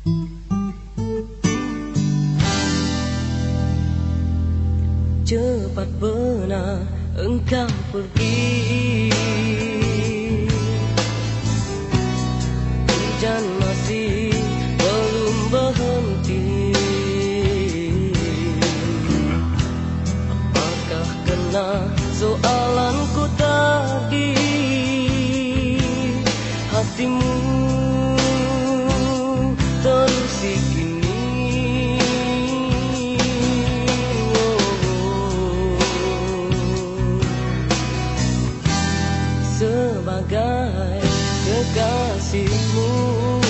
Cepat benar engkau pergi. Hujan masih belum berhenti. Apakah kena sebagai kekasihmu